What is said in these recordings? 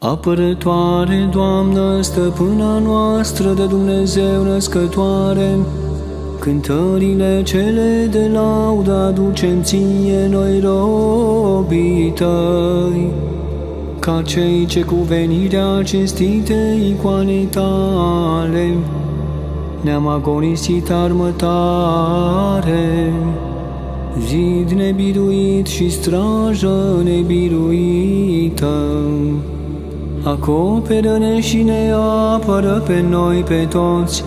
Apărătoare, Doamnă, stăpâna noastră de Dumnezeu născătoare, cântările cele de laudă aducem ție noi robii tăi, ca cei ce cu venirea cinstite icoanei tale ne-am agonisit armătare, zid nebiruit și strajă nebiruită. Acoperă-ne și ne apără pe noi pe toți,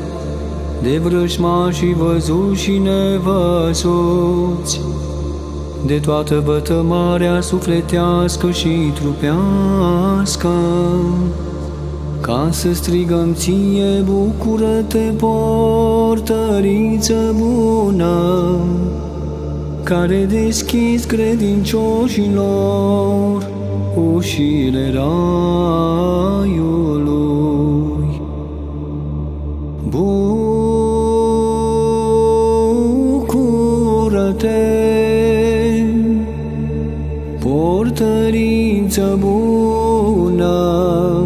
de vrăjmașii văzuți și nevăzuți, de toată vătămarea sufletească și trupească, ca să strigăm ție, bucură-te, portăriță bună, care deschis credincioșilor ușile raiului. Bucură-te, portăriță bună,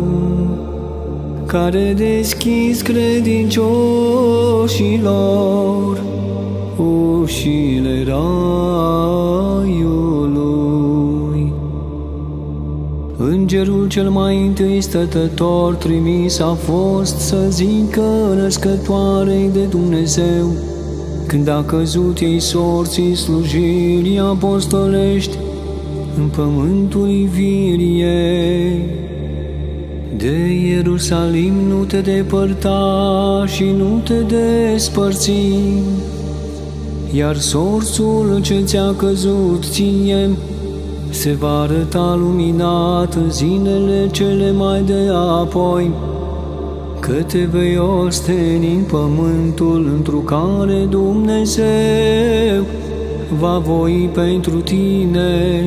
care deschis credincioșilor ușile raiului. Îngerul cel mai întâi stătător trimis a fost să zică născătoarei de Dumnezeu, când a căzut ei sorții slujirii apostolești în pământul Iviriei. De Ierusalim nu te depărta și nu te despărți, iar sorțul ce ți-a căzut ție se va arăta luminat în zilele cele mai de apoi, că te vei osteni în pământul întru care Dumnezeu va voi pentru tine,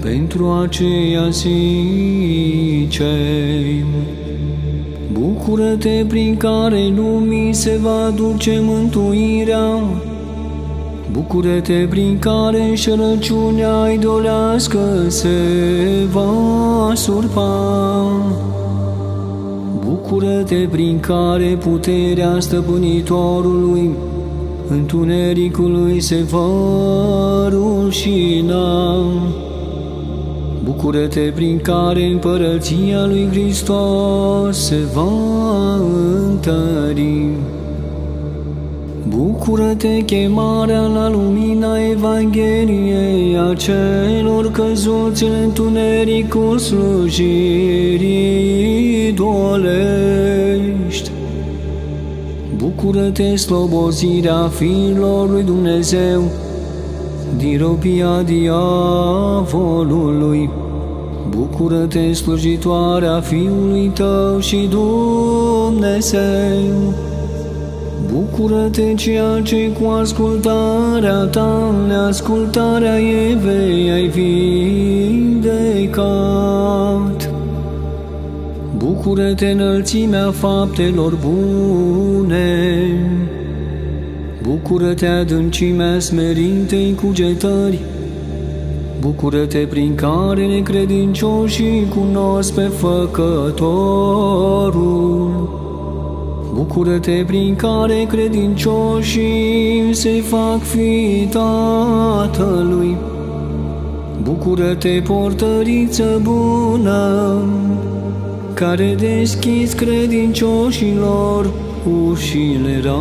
pentru aceea zicem. Bucură-te prin care lumii se va duce mântuirea, Bucură-te prin care înșelăciunea idolească se va surpa. Bucură-te prin care puterea stăpânitorului întunericului se va rușina. Bucură-te prin care împărăția lui Hristos se va întări. Bucură-te chemarea la lumina Evangheliei a celor căzuți în întunericul slujirii dolești. Bucură-te slobozirea fiilor lui Dumnezeu din robia diavolului. Bucură-te slujitoarea Fiului tău și Dumnezeu. Bucură-te ceea ce cu ascultarea ta, neascultarea Evei ai vindecat. Bucură-te înălțimea faptelor bune. Bucură-te adâncimea smerintei cugetări. Bucură-te prin care necredincioșii cunosc pe Făcătorul. Bucură-te prin care credincioșii se fac fi Tatălui. Bucură-te, portăriță bună, care deschis credincioșilor ușile raiului.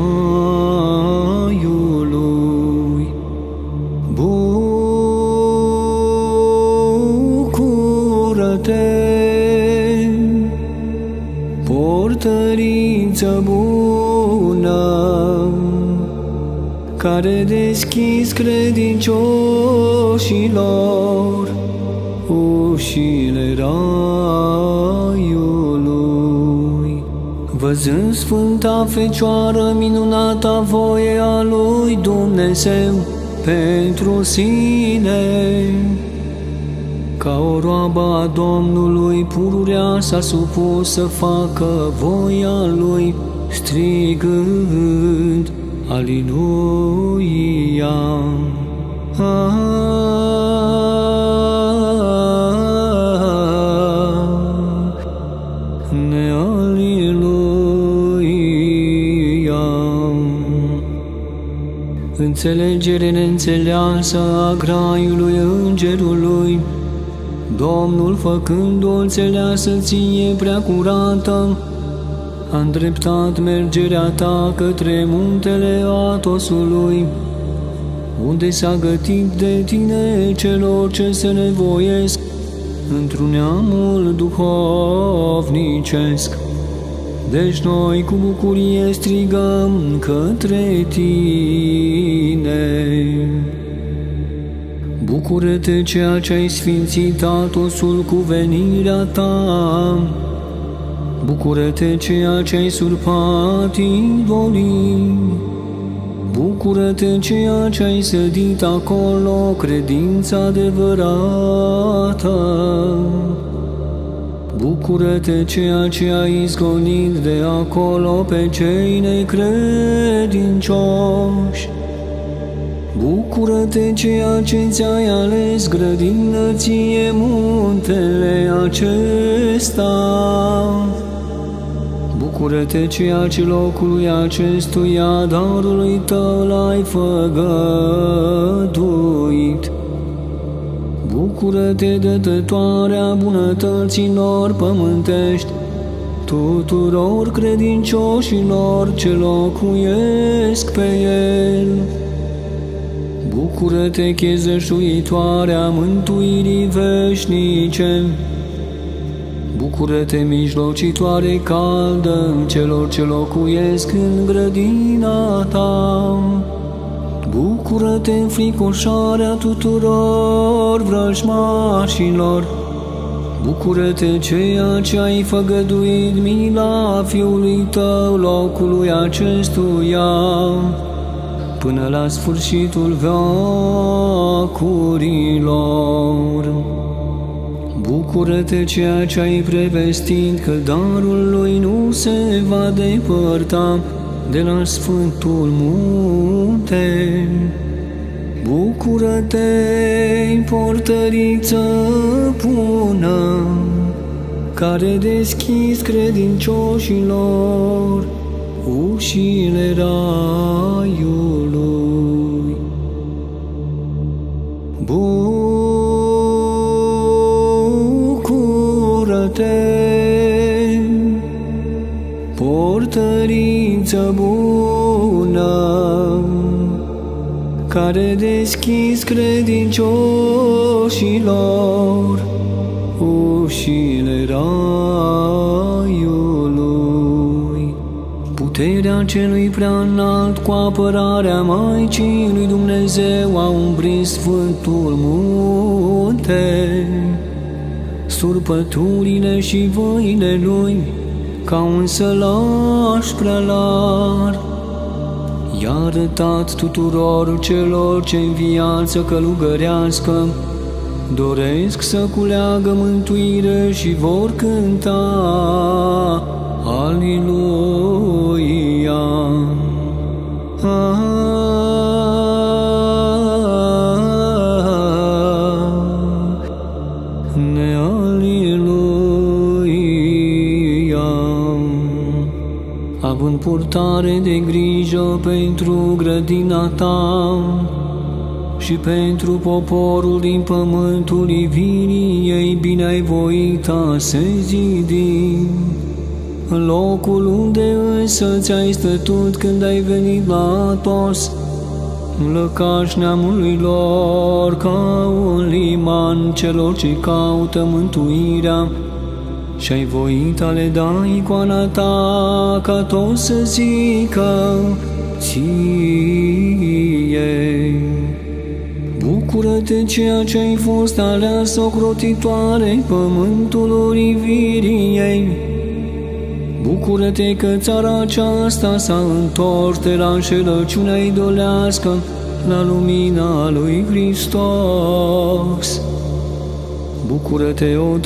Bucură-te, portăriță bună, care deschis credincioșilor ușile raiului. Văzând Sfânta Fecioară minunata voie a lui Dumnezeu pentru sine, ca o roabă a Domnului, pururea s-a supus să facă voia lui, strigând, Aliluia! Ne aliluia! Înțelegere neînțeleasă a graiului îngerului, Domnul făcând o înțeleasă ție prea curată, a îndreptat mergerea ta către muntele Atosului, unde s-a gătit de tine celor ce se nevoiesc într-un neamul duhovnicesc. Deci noi cu bucurie strigăm către tine. Bucură-te ceea ce ai sfințit Atosul cu venirea ta. Bucură-te ceea ce ai surpat idolii. Bucură-te ceea ce ai sădit acolo, credința adevărată. Bucură-te ceea ce ai izgonit de acolo pe cei necredincioși. Bucură-te ceea ce ți-ai ales grădină ție muntele acesta. Bucură-te ceea ce locului acestuia darului tău l-ai făgăduit. Bucură-te de dătoarea bunătăților pământești, tuturor credincioșilor ce locuiesc pe el. Bucură-te, chezășuitoarea mântuirii veșnice, Bucură-te, mijlocitoare caldă celor ce locuiesc în grădina ta. Bucură-te, înfricoșarea tuturor vrăjmașilor. Bucură-te, ceea ce ai făgăduit mila fiului tău locului acestuia, până la sfârșitul veacurilor. Bucură-te ceea ce ai prevestit că darul lui nu se va depărta de la Sfântul Munte. Bucură-te, portăriță bună, care deschis credincioșilor ușile raiului. Bucură-te, portăriță bună, care deschis credincioșilor ușile raiului. Puterea celui prea înalt cu apărarea Maicii lui Dumnezeu a umbrit Sfântul Munte. Surpăturile și voile lui, ca un sălaș prea larg. I-a arătat tuturor celor ce în viață călugărească. Doresc să culeagă mântuire și vor cânta Aliluia. Ah, având purtare de grijă pentru grădina ta și pentru poporul din pământul ivirii, ei bine ai voita să zidim. În locul unde însă ți-ai stătut când ai venit la Atos, în lăcaș neamului lor ca un liman celor ce caută mântuirea, și ai voit ale da icoana ta ca tot să zică ție. Bucură-te ceea ce ai fost aleasă ocrotitoare pământul Viriei. Bucură-te că țara aceasta s-a întors de la înșelăciunea idolească la lumina lui Hristos. Bucură-te, o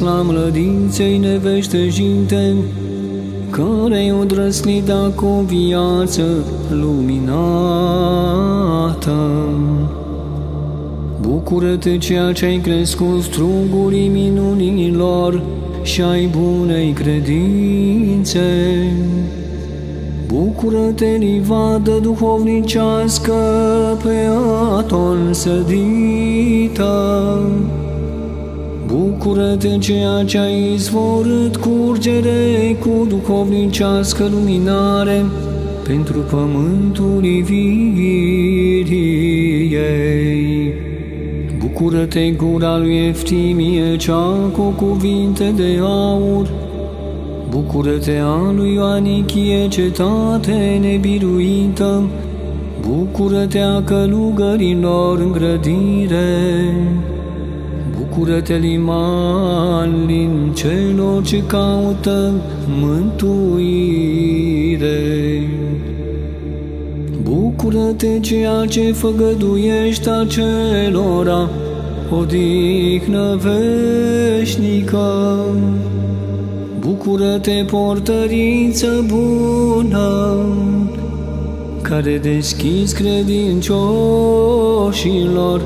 la mlădinței neveștejinte, care o drăslit cu o viață luminată. Bucură-te, ceea ce ai crescut strugurii minunilor și ai bunei credințe. Bucură-te, livadă duhovnicească pe Aton sădită. Bucură-te, ceea ce ai izvorât curgere cu duhovnicească luminare pentru pământul Iviriei. Bucură-te, gura lui Eftimie, cea cu cuvinte de aur, Bucură-te a lui Ioanichie, cetate nebiruită, Bucură-te a călugărilor în grădire, Bucură-te, liman, celor ce caută mântuire. Bucură-te, ceea ce făgăduiești acelora, odihnă veșnică. Bucură-te, portăriță bună, care deschizi credincioșilor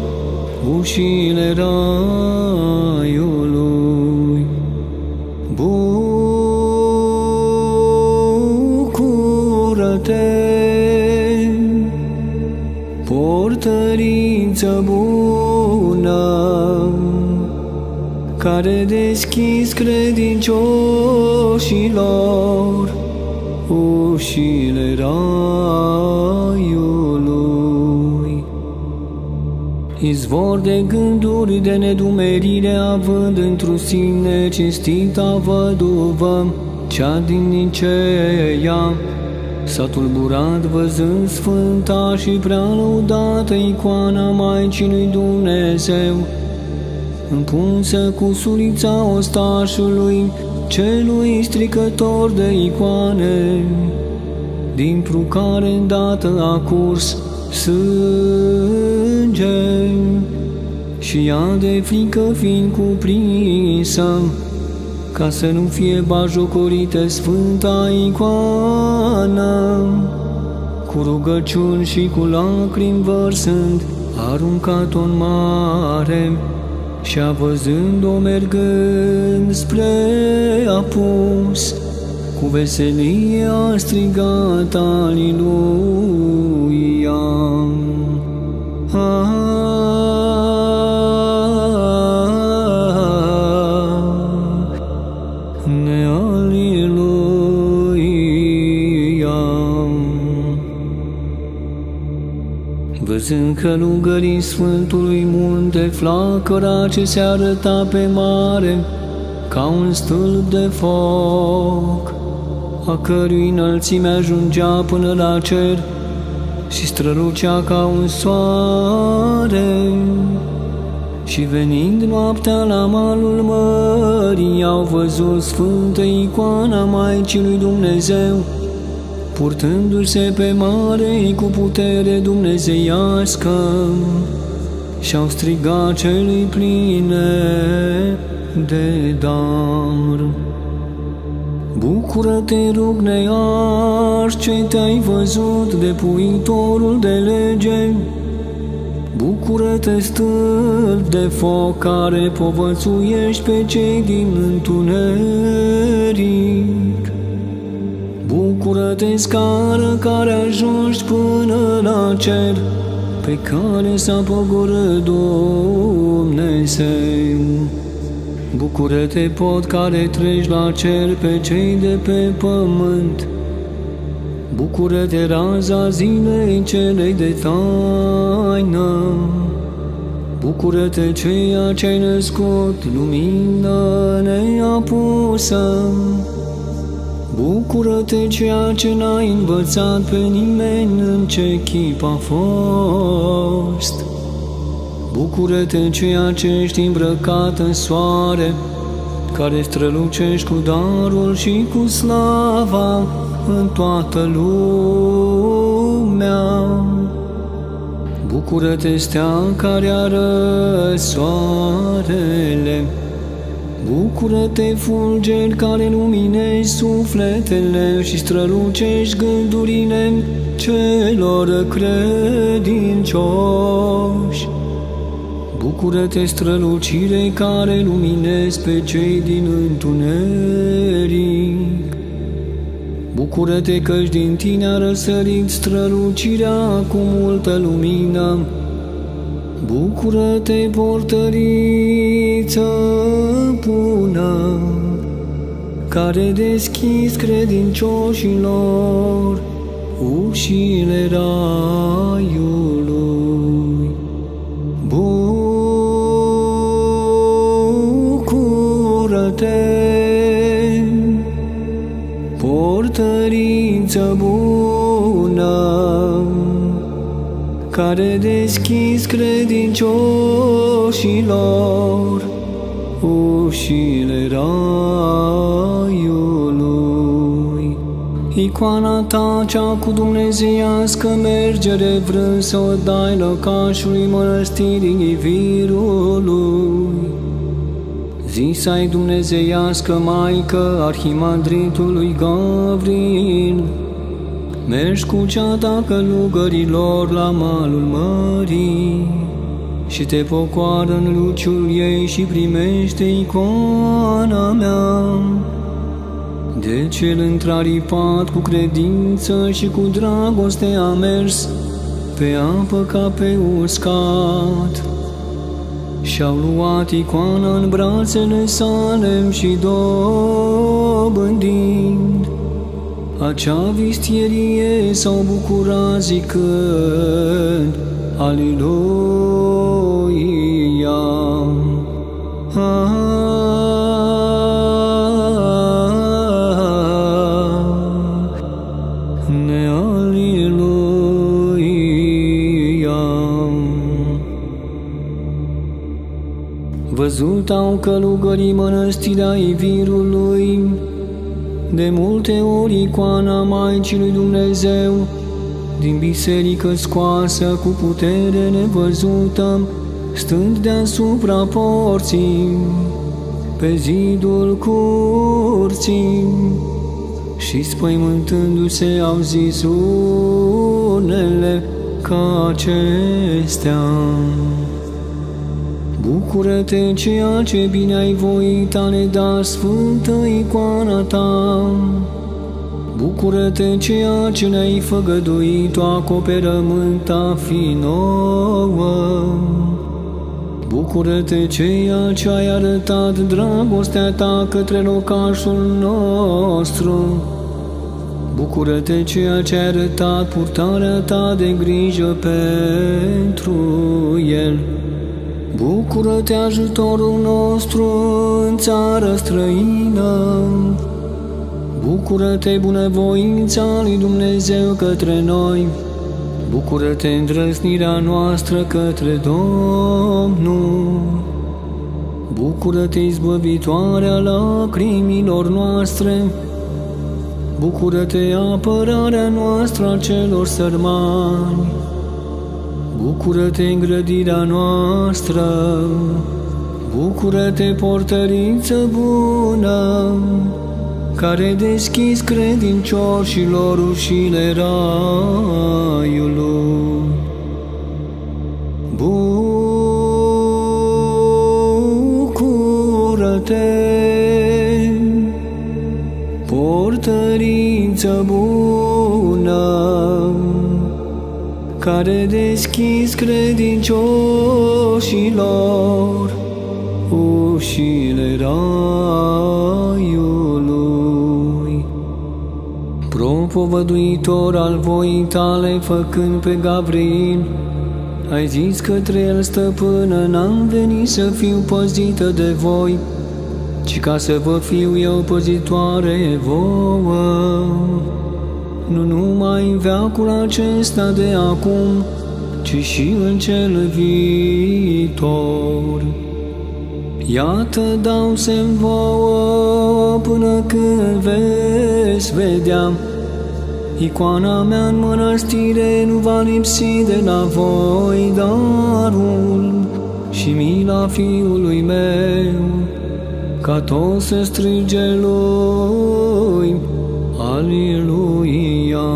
ușile raiului. Bucură-te, portăriță bună, care deschis credincioșilor ușile raiului. Izvor de gânduri de nedumerire având într-o sine cinstita văduvă, cea din Niceea, S-a tulburat văzând sfânta și prea lăudată icoana Maicii lui Dumnezeu, împunsă cu sulița ostașului, celui stricător de icoane, din care îndată a curs sânge și ea de frică fiind cuprinsă, ca să nu fie bajocorită sfânta icoană, cu rugăciuni și cu lacrimi vărsând, aruncat-o în mare, și a văzând-o mergând spre apus, cu veselie a strigat Aliluia. Ne Văzând călugării Sfântului Munte flacăra ce se arăta pe mare, ca un stâlp de foc, a cărui înălțime ajungea până la cer și strălucea ca un soare. Și venind noaptea la malul mării, au văzut sfântă icoana Maicii lui Dumnezeu, purtându-se pe mare cu putere dumnezeiască, și-au strigat celui pline de dar. Bucură-te, rug neaș, ce te-ai văzut de puitorul de lege, Bucură-te, stâlp de foc care povățuiești pe cei din întuneric. Bucură-te, scară care ajungi până la cer, pe care s-a pogorât Dumnezeu. Bucură-te, pod care treci la cer pe cei de pe pământ. Bucură-te, raza zilei celei de taină. Bucură-te, ceea ce ai născut, lumină neapusă. Bucură-te, ceea ce n-ai învățat pe nimeni în ce chip a fost. Bucură-te, ceea ce ești îmbrăcat în soare, care strălucești cu darul și cu slava în toată lumea. Bucură-te, stea care arăți soarele, Bucură-te, fulgeri care luminezi sufletele și strălucești gândurile celor credincioși. Bucură-te, strălucire care luminezi pe cei din întuneric. Bucură-te căci din tine a răsărit strălucirea cu multă lumină. Bucură-te, portăriță bună, care deschis credincioșilor ușile raiului. Bucură-te, portăriță bună, care deschis credincioșilor ușile raiului. Icoana ta cea cu dumnezeiască mergere vrând să o dai lăcașului mănăstirii virului. Zis ai dumnezeiască Maică Arhimandritului Gavril, Mergi cu ceata călugărilor la malul mării și te pocoară în luciul ei și primește icoana mea. De cel întraripat cu credință și cu dragoste a mers pe apă ca pe uscat. Și-au luat icoana în brațele sale și dobândind acea vistierie s-au bucurat zicând Aleluia. Ne aleluia. Văzut au călugării mănăstirea Ivirului, de multe ori icoana Maicii lui Dumnezeu, din biserică scoasă cu putere nevăzută, stând deasupra porții, pe zidul curții, și spăimântându-se au zis unele ca acestea. Bucură-te ceea ce bine ai voit a ne da sfântă icoana ta. Bucură-te ceea ce ne-ai făgăduit o acoperământ a fi nouă. Bucură-te ceea ce ai arătat dragostea ta către locașul nostru. Bucură-te ceea ce ai arătat purtarea ta de grijă pentru el. Bucură-te ajutorul nostru în țară străină. Bucură-te bunăvoința lui Dumnezeu către noi. Bucură-te îndrăznirea noastră către Domnul. Bucură-te izbăvitoarea lacrimilor noastre. Bucură-te apărarea noastră a celor sărmani. Bucură-te îngrădirea noastră, bucură-te portărință bună, care deschis credincioșilor ușile raiului. Bucură-te, portărință bună, care deschis credincioșilor ușile raiului. Propovăduitor al voii tale, făcând pe Gabriel, ai zis către el, stăpână, n-am venit să fiu păzită de voi, ci ca să vă fiu eu păzitoare vouă nu numai în veacul acesta de acum, ci și în cel viitor. Iată dau semn vouă până când veți vedea Icoana mea în mănăstire nu va lipsi de la voi darul și mila fiului meu, ca tot să strige lui Aleluia.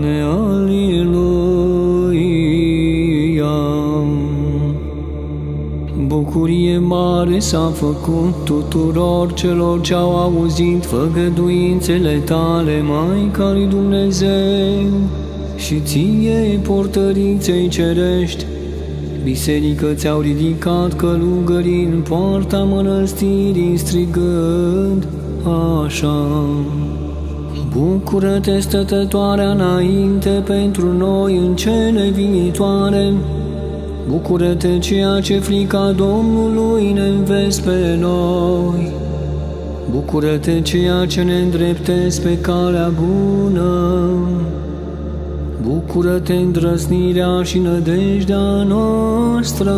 Ne aleluia. mare s-a făcut tuturor celor ce au auzit făgăduințele tale, Maica lui Dumnezeu, și ție, portăriței cerești, biserică ți-au ridicat călugării în poarta mănăstirii strigând așa. Bucură-te, stătătoarea înainte pentru noi în cele viitoare, Bucură-te ceea ce frica Domnului ne înveți pe noi. Bucură-te ceea ce ne îndreptezi pe calea bună. Bucură-te îndrăsnirea și nădejdea noastră.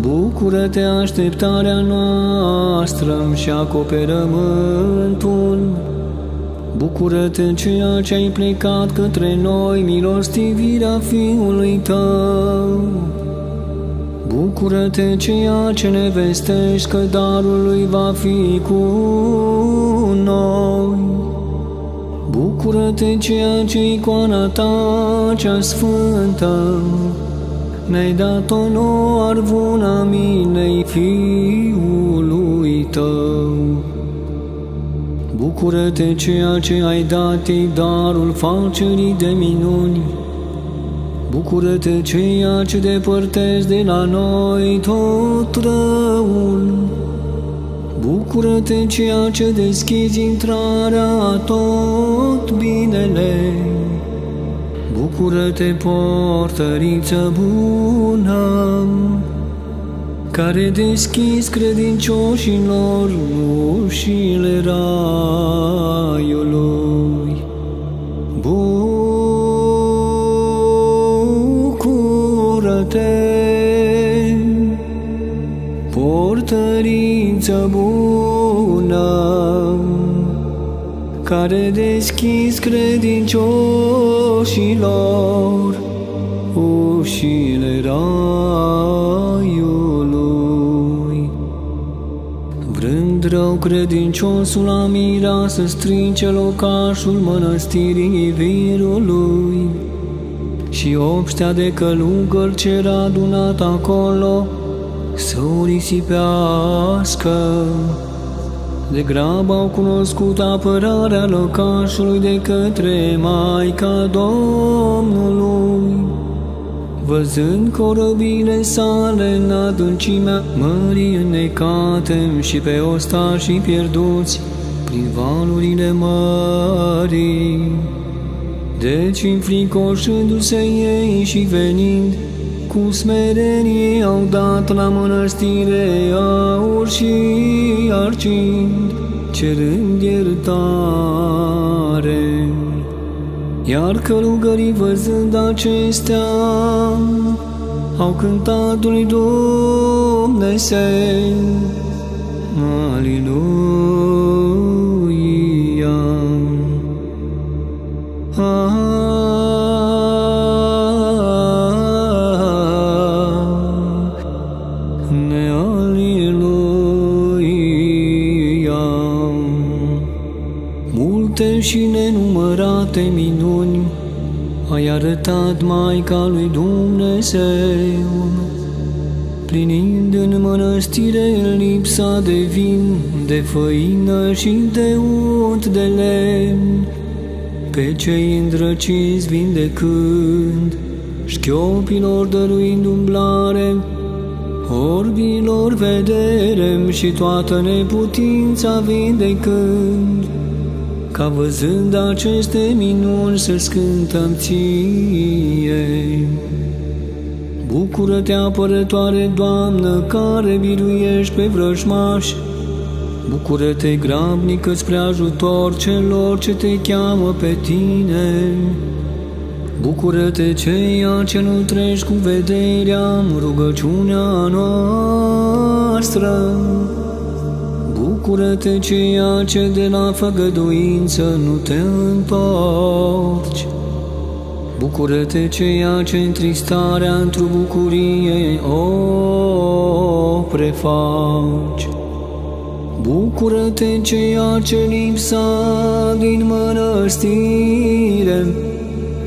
Bucură-te așteptarea noastră și acoperământul. Bucură-te ceea ce ai plecat către noi, milostivirea Fiului tău. Bucură-te ceea ce ne vestești că darul lui va fi cu noi. Bucură-te ceea ce icoana ta cea sfântă ne-ai dat-o nouă arvuna minei Fiului tău. Bucură-te ceea ce ai dat ei darul facerii de minuni. Bucură-te ceea ce depărtezi de la noi tot răul. Bucură-te ceea ce deschizi intrarea tot binele. Bucură-te, portăriță bună care deschis credincioșilor ușile raiului. Bucură-te, portăriță bună, care deschis credincioșilor ușile raiului. rău credinciosul Amira să strice locașul mănăstirii virului și obștea de călugări ce era adunat acolo să o risipească. De grabă au cunoscut apărarea locașului de către Maica Domnului Văzând corăbile sale în adâncimea mării înnecate și pe ostașii pierduți prin valurile mării. Deci, înfricoșându-se ei și venind, cu smerenie au dat la mănăstire aur și argint, cerând iertare. Iar călugării văzând acestea au cântat lui Dumnezeu. Aleluia. Ne și nenumărate minuni ai arătat Maica lui Dumnezeu, plinind în mănăstire lipsa de vin, de făină și de ut de lemn, pe cei îndrăciți vindecând, șchiopilor dăruind umblare, orbilor vedere și toată neputința vindecând, ca văzând aceste minuni să scântăm ție. Bucură-te, apărătoare, Doamnă, care biruiești pe vrăjmași, Bucură-te, grabnică spre ajutor celor ce te cheamă pe tine. Bucură-te, ceea ce nu treci cu vederea, rugăciunea noastră. Bucură-te ceea ce de la făgăduință nu te întorci. Bucură-te ceea ce întristarea într-o bucurie o prefaci. Bucură-te ceea ce lipsa din mănăstire,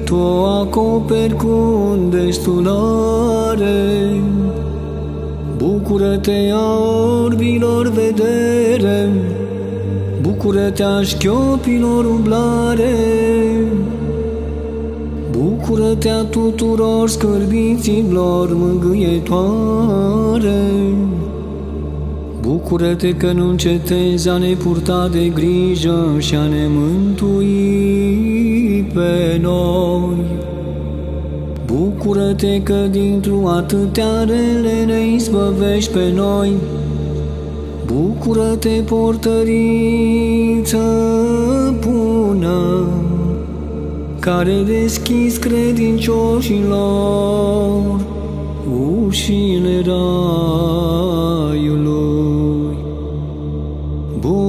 tu o acoperi cu destulare. Bucură-te a orbilor vedere, Bucură-te a șchiopilor umblare, Bucură-te a tuturor scârbiților mângâietoare, Bucură-te că nu încetezi a ne purta de grijă și a ne mântui pe noi. Bucură-te că dintr-o atâtea rele ne izbăvești pe noi. Bucură-te, portăriță bună, care deschis credincioșilor ușile raiului. Bucură-te,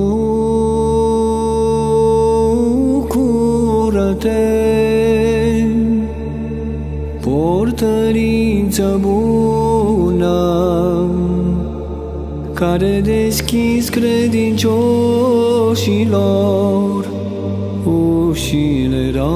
portăriță bună, care deschis credincioșilor ușile raiului.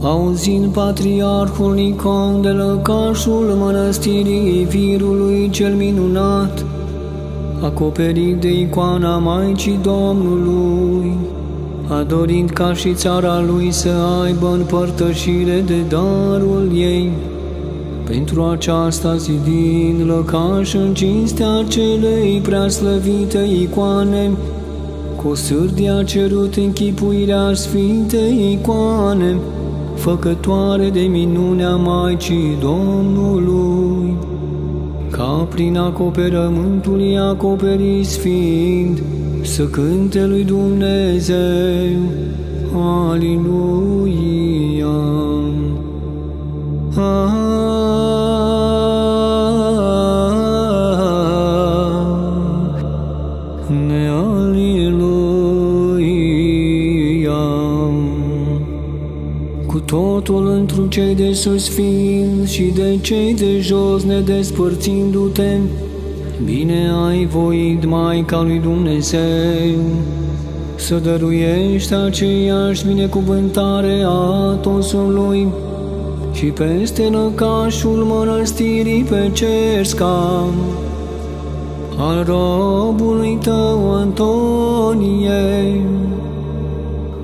Auzind patriarhul Nicon de lăcașul mănăstirii virului cel minunat, acoperit de icoana Maicii Domnului, adorind ca și țara lui să aibă împărtășire de darul ei, pentru aceasta zidind lăcaș în cinstea celei prea slăvite icoane, cu sârdie a cerut închipuirea sfintei icoane, făcătoare de minunea Maicii Domnului, ca prin acoperământul ei acoperiți fiind, să cânte lui Dumnezeu, Aliluia. Ne Aliluia. Cu totul întru cei de sus fiind și de cei de jos ne despărțindu-te, Bine ai voit, Maica lui Dumnezeu, să dăruiești aceeași binecuvântare a Atosului și peste năcașul mănăstirii pe Cersca, al robului tău Antonie,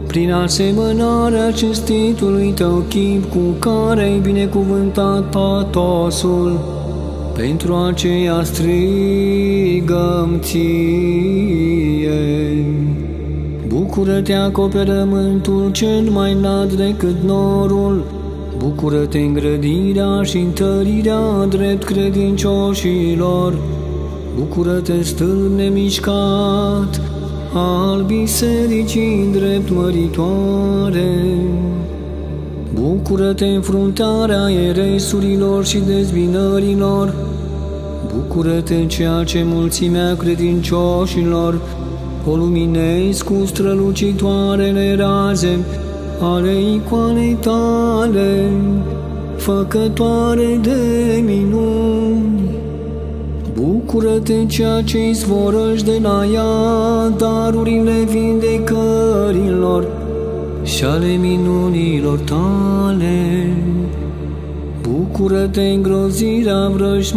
prin asemănarea cinstitului tău chip cu care ai binecuvântat Atosul, pentru aceea strigăm ție. Bucură-te acoperământul cel mai înalt decât norul, Bucură-te îngrădirea și întărirea drept credincioșilor, Bucură-te stâlp nemișcat al bisericii drept măritoare. Bucură-te în fruntarea eresurilor și dezbinărilor, Bucură-te în ceea ce mulțimea credincioșilor. O luminezi cu strălucitoarele raze ale icoanei tale, făcătoare de minuni. Bucură-te în ceea ce izvorăși de la ea darurile vindecărilor, și ale minunilor tale. Bucură-te îngrozirea vrăjmașilor,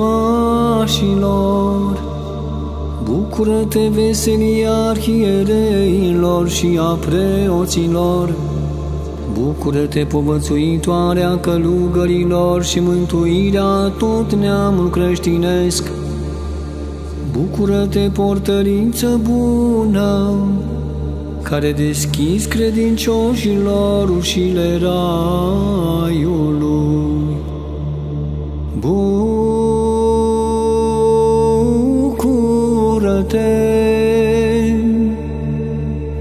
Bucură-te veselia arhiereilor și a preoților, Bucură-te povățuitoarea călugărilor și mântuirea tot neamul creștinesc, Bucură-te portărință bună, care deschis credincioșilor ușile raiului. Bucură-te,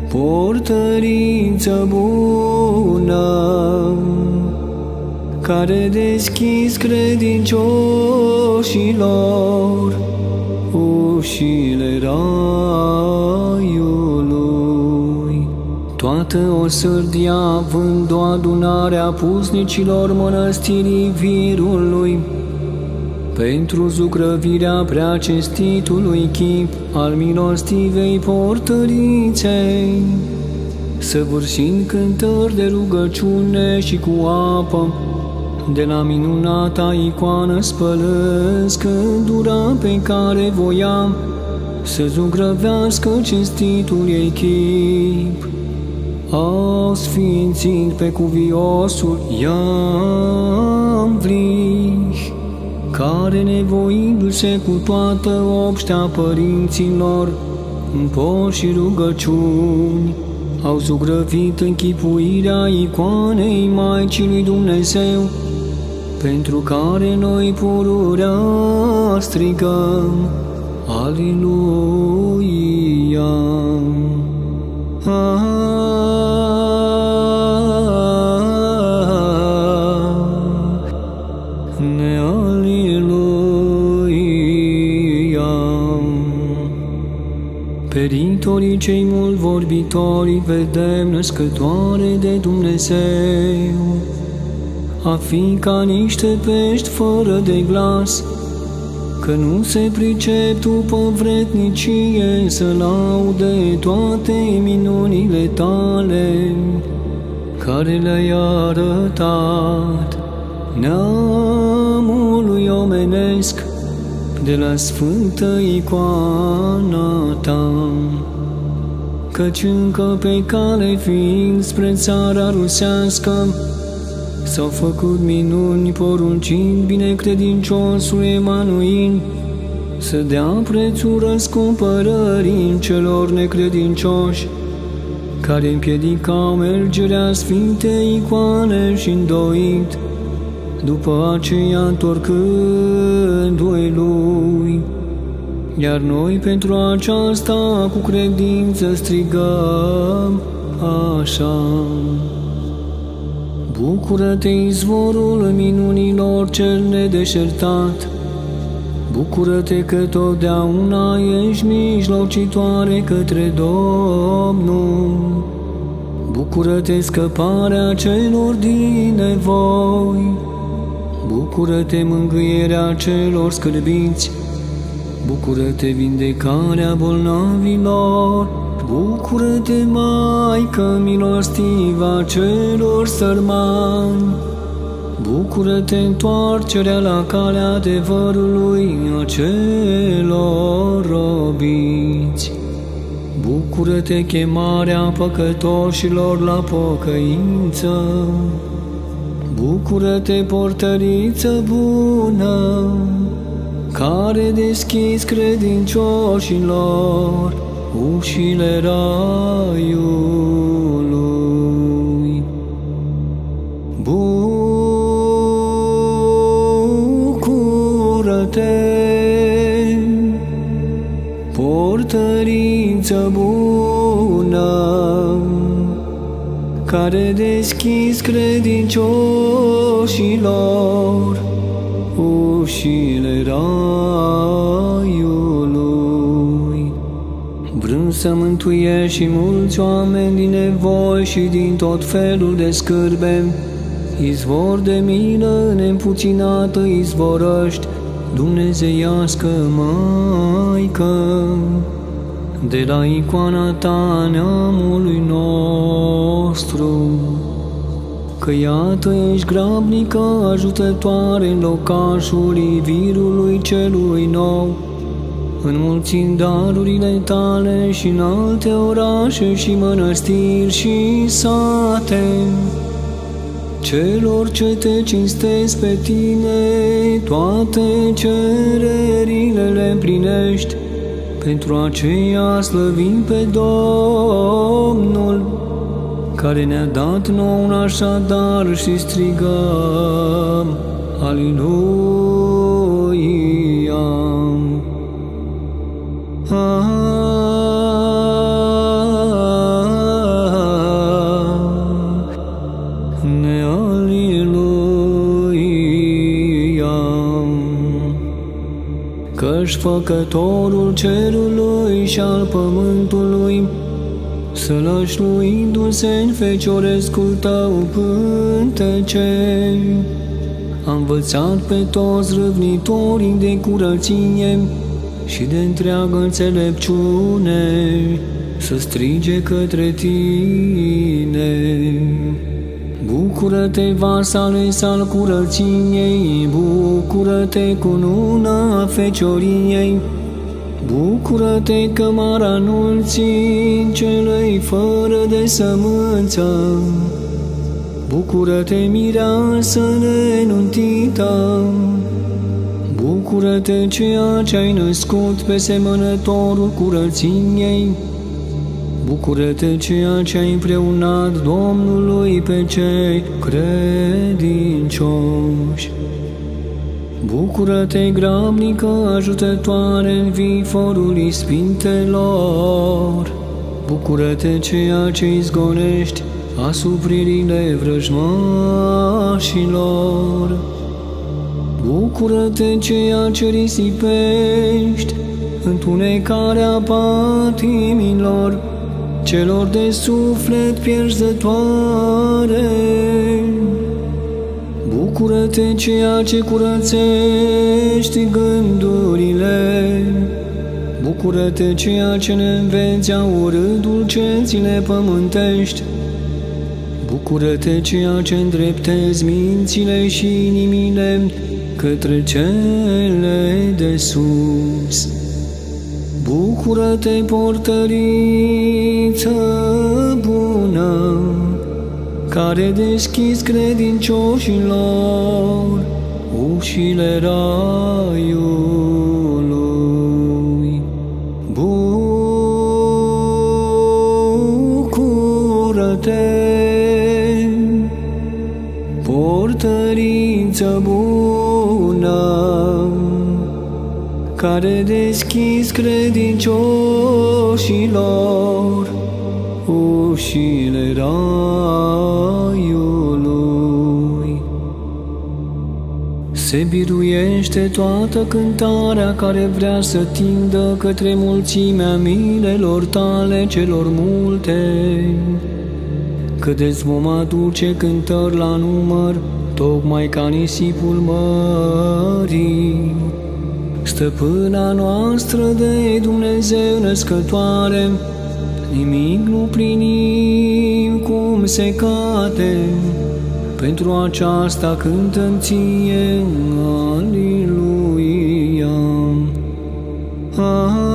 portărință bună, care deschis credincioșilor ușile raiului. Toată o sârdia având o adunare a pusnicilor mănăstirii virului, pentru zugrăvirea prea cestitului chip al milostivei portăriței, săvârșind cântări de rugăciune și cu apă, de la minunata icoană spălăsc dura pe care voiam să zugrăvească cinstitul ei chip. Au sfințit pe cuviosul Iamvlich, care nevoindu-se cu toată obștea părinților, în poși și rugăciuni, au zugrăvit închipuirea icoanei Maicii lui Dumnezeu, pentru care noi pururea strigăm, Aleluia! Ne Aleluia! Peritorii cei mult vorbitori vedem născătoare de Dumnezeu, a fi ca niște pești fără de glas, că nu se pricep după vretnicie să laude toate minunile tale, care le-ai arătat neamului omenesc de la sfântă icoana ta. Căci încă pe cale fiind spre țara rusească, S-au făcut minuni poruncind binecredinciosul Emanuel să dea prețul răscumpărării celor necredincioși care împiedicau mergerea Sfintei Icoane și îndoit, după aceea întorcându-i lui. Iar noi pentru aceasta cu credință strigăm așa. Bucură-te, izvorul minunilor cel nedeșertat, Bucură-te că totdeauna ești mijlocitoare către Domnul. Bucură-te scăparea celor din nevoi. Bucură-te mângâierea celor scârbiți. Bucură-te vindecarea bolnavilor. Bucură-te, Maică milostiva celor sărmani! Bucură-te întoarcerea la calea adevărului a celor robiți! Bucură-te chemarea păcătoșilor la pocăință! Bucură-te, portăriță bună, care deschis credincioșilor ușile raiului. Bucură-te, portăriță bună, care deschis credincioșilor ușile raiului. Vrând să mântuiești și mulți oameni din nevoi și din tot felul de scârbe, izvor de milă neîmpuținată izvorăști, Dumnezeiască Maică, de la icoana ta neamului nostru, că iată ești grabnică ajutătoare în locașul virului celui nou, înmulțind darurile tale și în alte orașe și mănăstiri și sate. Celor ce te cinstesc pe tine, toate cererile le împlinești, pentru aceea slăvim pe Domnul, care ne-a dat nou un așa dar și strigăm, Aleluia! Ne Aleluia! Căci făcătorul cerului și al pământului, sălășluindu-se în feciorescul tău pântece, a învățat pe toți râvnitorii de curăție și de întreagă înțelepciune să strige către tine. Bucură-te, vas ales al curăției, bucură-te cu luna fecioriei, Bucură-te, cămara anunții celei fără de sămânță, Bucură-te, mireasă nenuntită, Bucură-te, ceea ce ai născut pe semănătorul curăției, Bucură-te ceea ce ai împreunat Domnului pe cei credincioși. Bucură-te, grabnică, ajutătoare în viforul ispintelor. Bucură-te ceea ce izgonești asupririle vrăjmașilor. Bucură-te ceea ce risipești întunecarea patimilor celor de suflet pierzătoare. Bucură-te ceea ce curățești gândurile, Bucură-te ceea ce ne înveți urât dulcețile pământești, Bucură-te ceea ce îndreptezi mințile și inimile către cele de sus. Bucură-te, portăriță bună, care deschis credincioșilor ușile raiului. Bucură-te, portăriță bună, care deschis credincioșilor ușile raiului. Se biruiește toată cântarea care vrea să tindă către mulțimea milelor tale celor multe, că îți vom aduce cântări la număr, tocmai ca nisipul mării stăpâna noastră de Dumnezeu născătoare, nimic nu plinim cum se cade, pentru aceasta cântăm ție, Aliluia. Ah,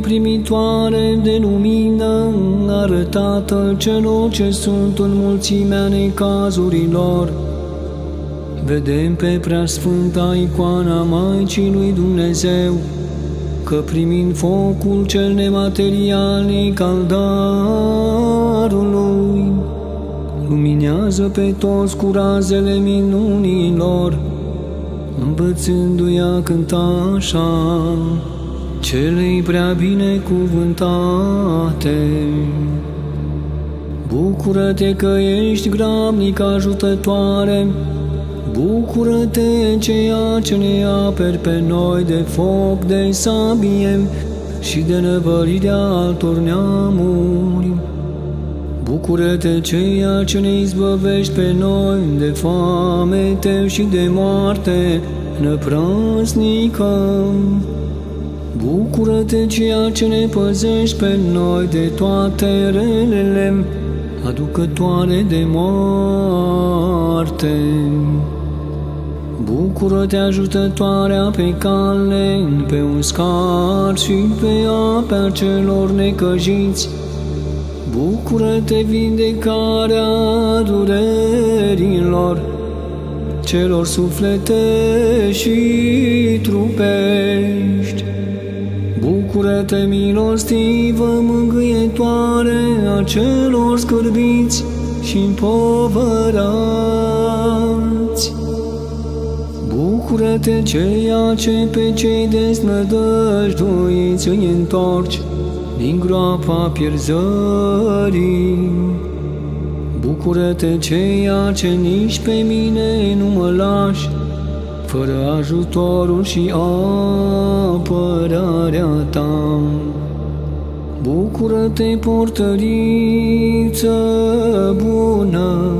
primitoare de lumină, arătată celor ce sunt în mulțimea necazurilor. Vedem pe preasfânta icoana Maicii lui Dumnezeu, că primind focul cel nematerialnic al darului, luminează pe toți cu razele minunilor, învățându-i a cânta așa celei prea binecuvântate. Bucură-te că ești grabnic ajutătoare, Bucură-te ceea ce ne aperi pe noi de foc, de sabie și de năvărirea altor neamuri. Bucură-te ceea ce ne izbăvești pe noi de foamete și de moarte năprasnică. Bucură-te ceea ce ne păzești pe noi de toate relele aducătoare de moarte. Bucură-te ajutătoarea pe cale, pe un scar și pe apea celor necăjiți. Bucură-te vindecarea durerilor, celor suflete și trupești. Bucură-te, milostivă, mângâietoare a celor scârbiți și împovărați. Bucură-te, ceea ce pe cei desnădăjduiți îi întorci din groapa pierzării. Bucură-te, ceea ce nici pe mine nu mă lași, fără ajutorul și apărarea ta. Bucură-te, portăriță bună,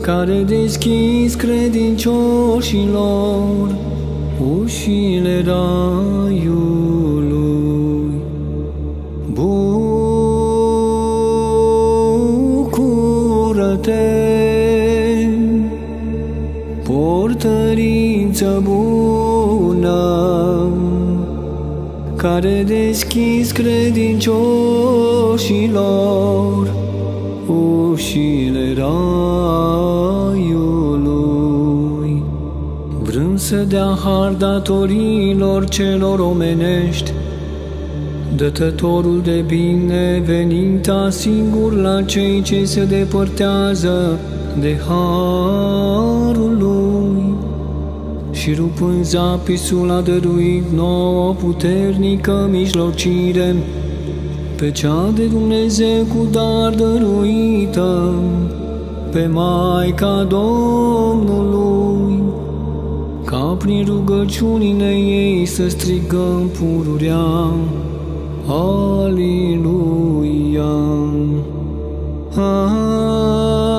care deschis credincioșilor ușile raiului. Bucură-te, portăriță bună, care deschis credincioșilor ușile raiului. Vrând să dea har datorilor celor omenești, Dătătorul de bine venita singur la cei ce se depărtează de harul lui și rupând zapisul a dăruit nouă puternică mijlocire pe cea de Dumnezeu cu dar dăruită, pe Maica Domnului, ca prin rugăciunile ei să strigăm pururea. Aleluia! Ne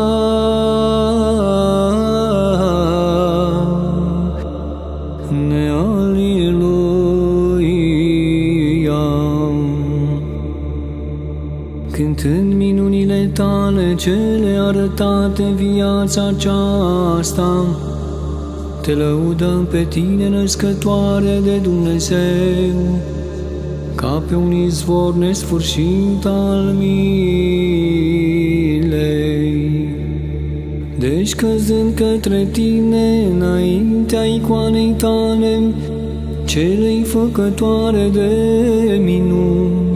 Cântând minunile tale cele arătate viața aceasta, te lăudăm pe tine, născătoare de Dumnezeu, ca pe un izvor nesfârșit al milei. Deci căzând către tine înaintea icoanei tale, celei făcătoare de minuni,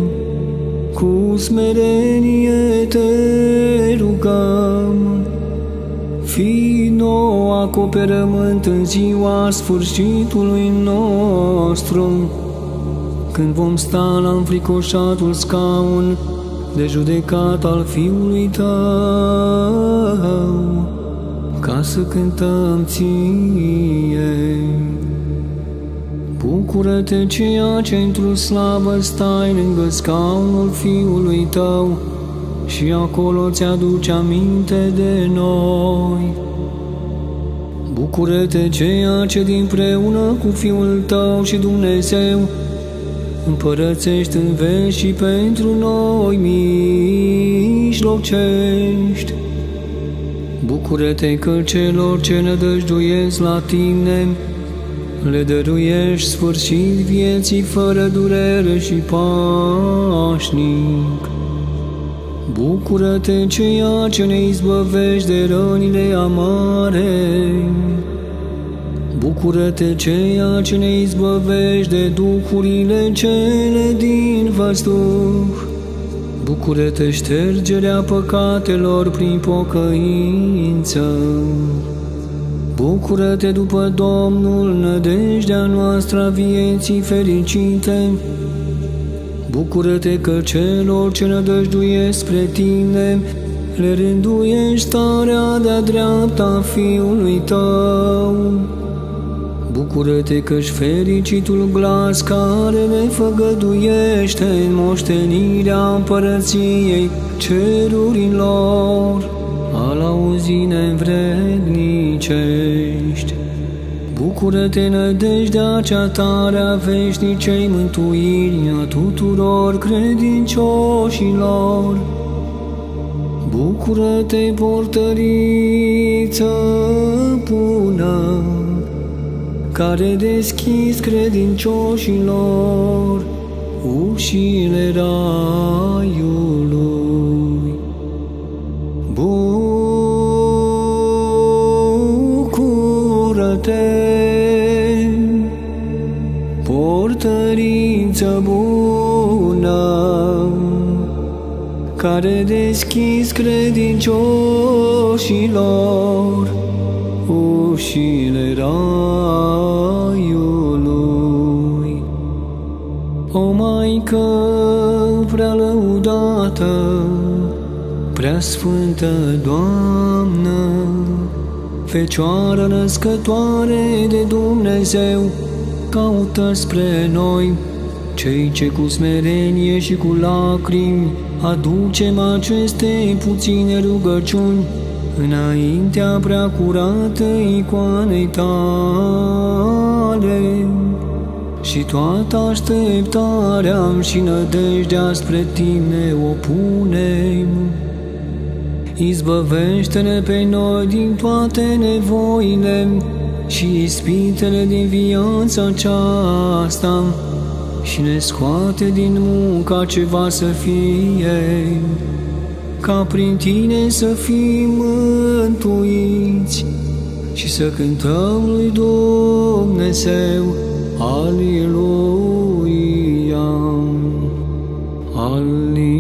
cu smerenie te rugăm, fi nou acoperământ în ziua sfârșitului nostru, când vom sta la înfricoșatul scaun de judecat al Fiului Tău, ca să cântăm Ție. Bucură-te ceea ce într-o slavă stai lângă scaunul Fiului Tău și acolo ți-aduce aminte de noi. Bucură-te ceea ce dinpreună cu Fiul Tău și Dumnezeu împărățești în veci și pentru noi mijlocești. Bucură-te că celor ce nădăjduiesc la tine le dăruiești sfârșit vieții fără durere și pașnic. Bucură-te ceea ce ne izbăvești de rănile amare. Bucură-te ceea ce ne izbăvești de duhurile cele din văzduh. Bucură-te ștergerea păcatelor prin pocăință. Bucură-te după Domnul, nădejdea noastră a vieții fericite. Bucură-te că celor ce nădăjduiesc spre tine, le rânduiești starea de-a dreapta Fiului tău. Bucură-te că-și fericitul glas care ne făgăduiește în moștenirea împărăției cerurilor, al auzii nevrednicești. Bucură-te, nădejdea cea tare a veșnicei mântuirii a tuturor credincioșilor. Bucură-te, portăriță bună, care deschis credincioșilor ușile raiului. Bucură-te, portăriță bună, care deschis credincioșilor ușile raiului. O Maică prea lăudată, prea sfântă Doamnă, Fecioară născătoare de Dumnezeu, caută spre noi, cei ce cu smerenie și cu lacrimi aducem aceste puține rugăciuni înaintea prea curată icoanei tale și toată așteptarea și nădejdea spre tine o punem. Izbăvește-ne pe noi din toate nevoile și ispitele din viața aceasta și ne scoate din munca ce va să fie, ca prin tine să fim mântuiți și să cântăm lui Dumnezeu, Aleluia, Aleluia,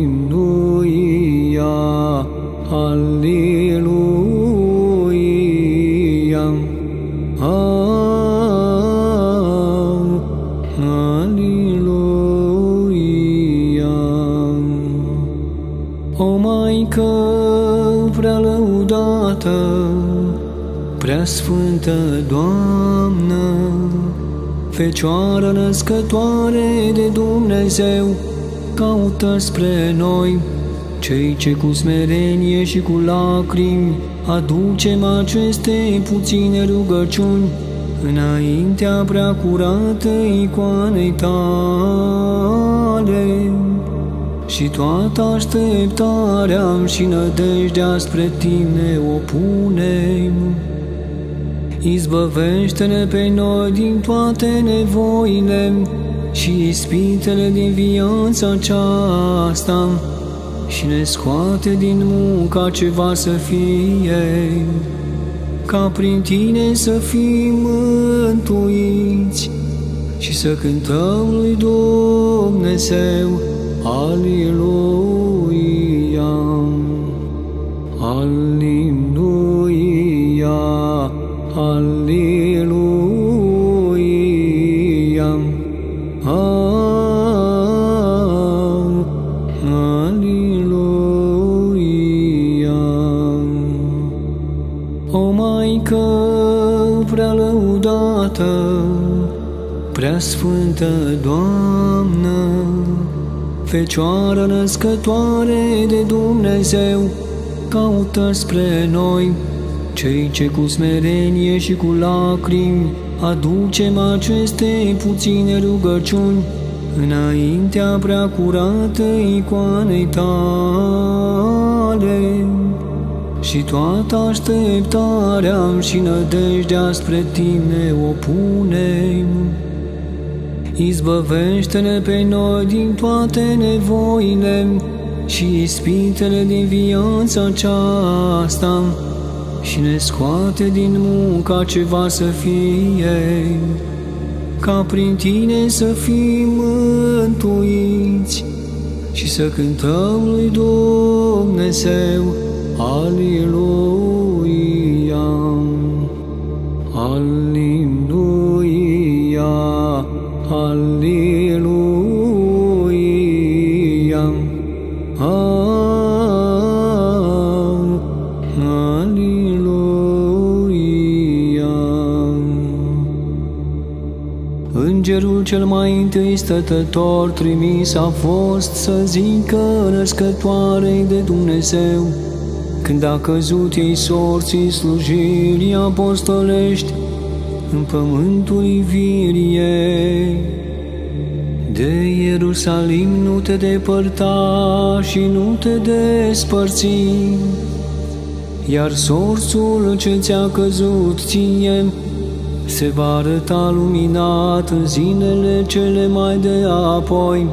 Aleluia, Aleluia. O Maică prea lăudată, prea sfântă Doamnă, Fecioară născătoare de Dumnezeu, caută spre noi, cei ce cu smerenie și cu lacrimi aducem aceste puține rugăciuni înaintea prea curată icoanei tale și toată așteptarea și nădejdea spre tine o punem. Izbăvește-ne pe noi din toate nevoile și ispitele din viața aceasta și ne scoate din munca ce va să fie, ca prin tine să fim mântuiți și să cântăm lui Dumnezeu, Aleluia, Aleluia, Aleluia, Aleluia. Prea sfântă Doamnă, Fecioară născătoare de Dumnezeu, caută spre noi, cei ce cu smerenie și cu lacrimi aducem aceste puține rugăciuni înaintea prea curată icoanei tale și toată așteptarea și nădejdea spre tine o punem. Izbăvește-ne pe noi din toate nevoile și ispitele din viața aceasta și ne scoate din munca ce va să fie, ca prin tine să fim mântuiți și să cântăm lui Dumnezeu, Aleluia, stătător trimis a fost să zică născătoarei de Dumnezeu, când a căzut ei sorții slujirii apostolești în pământul Iviriei. De Ierusalim nu te depărta și nu te despărți, iar sorțul ce ți-a căzut ție se va arăta luminat în zilele cele mai de apoi,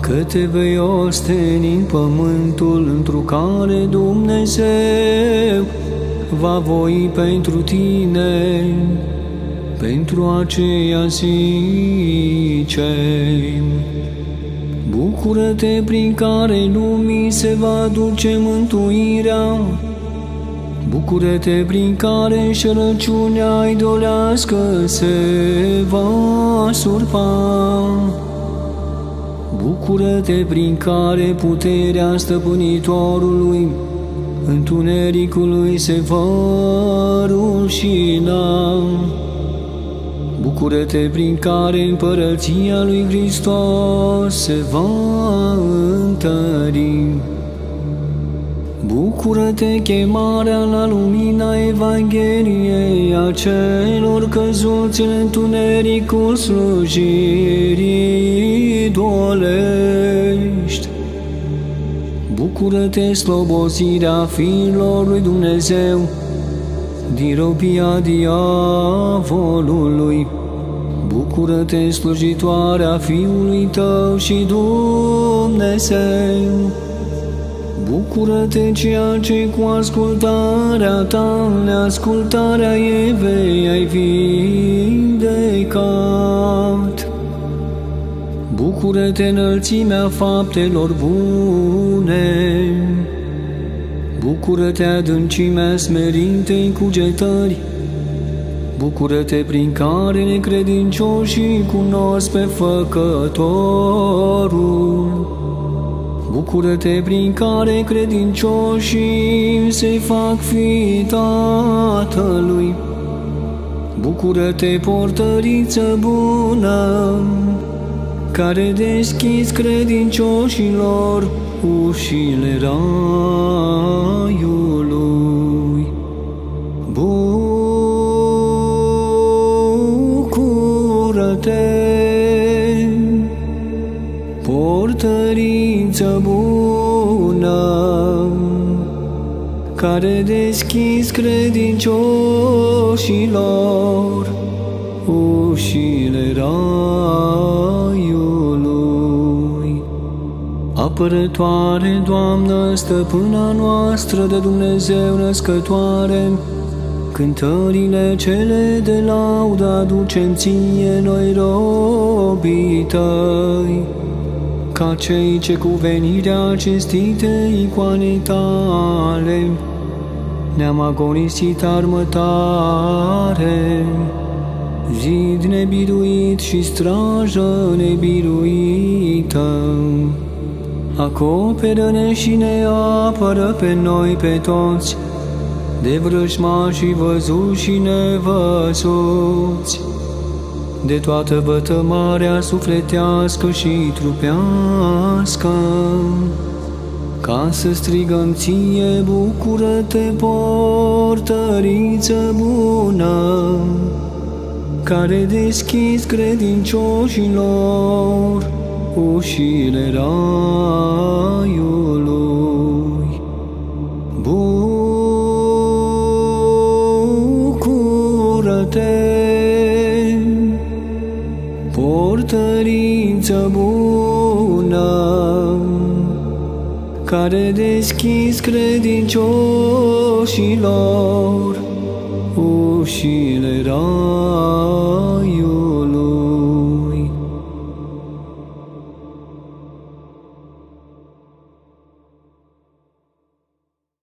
că te vei osteni în pământul întru care Dumnezeu va voi pentru tine, pentru aceea zice. Bucură-te prin care lumii se va duce mântuirea, Bucură-te prin care înșelăciunea idolească se va surpa. Bucură-te prin care puterea stăpânitorului întunericului se va rușina. Bucură-te prin care împărăția lui Hristos se va întări. Bucură-te chemarea la lumina Evangheliei a celor căzuți în întunericul slujirii dolești. Bucură-te slobozirea fiilor lui Dumnezeu din robia diavolului. Bucură-te slujitoarea Fiului tău și Dumnezeu. Bucură-te ceea ce cu ascultarea ta, neascultarea Evei ai vindecat. Bucură-te înălțimea faptelor bune. Bucură-te adâncimea smerintei cugetări. Bucură-te prin care necredincioșii cunosc pe Făcătorul. Bucură-te prin care credincioșii se fac fi Tatălui. Bucură-te, portăriță bună, care deschis credincioșilor ușile raiului. Portăriță bună, care deschis credincioșilor ușile raiului. Apărătoare, Doamnă, stăpâna noastră de Dumnezeu născătoare, cântările cele de laudă aducem ție noi robii tăi ca cei ce cu venirea cinstite icoanei tale ne-am agonisit armătare, zid nebiruit și strajă nebiruită. Acoperă-ne și ne apără pe noi pe toți, de vrăjmașii văzuți și nevăzuți de toată vătămarea sufletească și trupească, ca să strigăm ție, bucură-te, portăriță bună, care deschis credincioșilor ușile raiului. Portăriță bună, care deschis credincioșilor ușile rai.